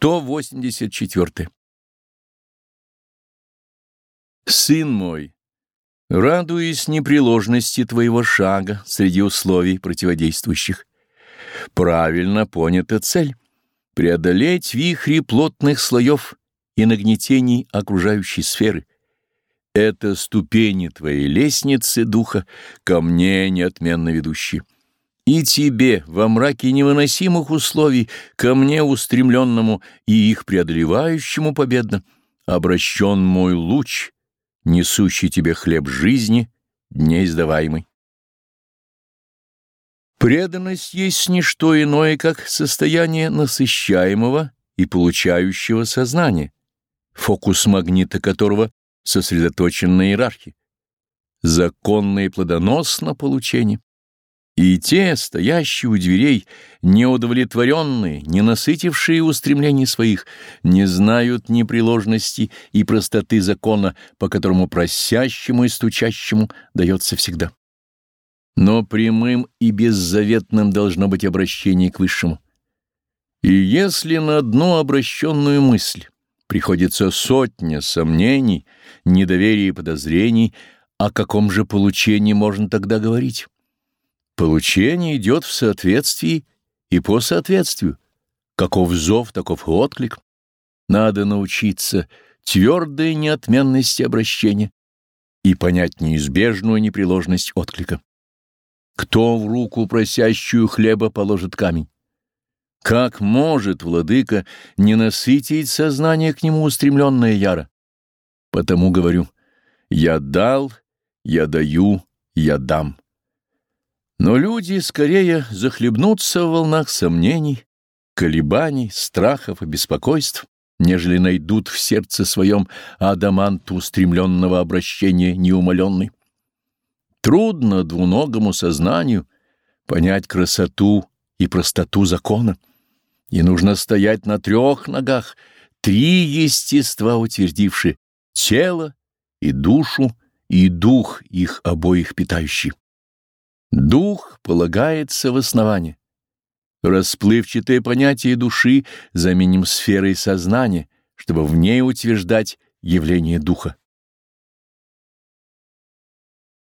184. Сын мой, радуясь непреложности твоего шага среди условий противодействующих, правильно понята цель — преодолеть вихри плотных слоев и нагнетений окружающей сферы. Это ступени твоей лестницы духа ко мне неотменно ведущие. И тебе, во мраке невыносимых условий, ко мне устремленному и их преодолевающему победно, обращен мой луч, несущий тебе хлеб жизни, неиздаваемый. Преданность есть не что иное, как состояние насыщаемого и получающего сознания, фокус магнита которого сосредоточен на иерархии. Законно и плодоносно получение. И те, стоящие у дверей, неудовлетворенные, не насытившие устремлений своих, не знают непреложности и простоты закона, по которому просящему и стучащему дается всегда. Но прямым и беззаветным должно быть обращение к Высшему. И если на одну обращенную мысль приходится сотня сомнений, недоверия и подозрений, о каком же получении можно тогда говорить? Получение идет в соответствии и по соответствию. Каков зов, таков отклик. Надо научиться твердой неотменности обращения и понять неизбежную непреложность отклика. Кто в руку просящую хлеба положит камень? Как может владыка не насытить сознание к нему устремленное яро? Потому говорю, я дал, я даю, я дам. Но люди скорее захлебнутся в волнах сомнений, колебаний, страхов и беспокойств, нежели найдут в сердце своем адамант устремленного обращения неумоленный. Трудно двуногому сознанию понять красоту и простоту закона, и нужно стоять на трех ногах, три естества утвердившие — тело и душу, и дух их обоих питающий. Дух полагается в основании. Расплывчатое понятие души заменим сферой сознания, чтобы в ней утверждать явление духа.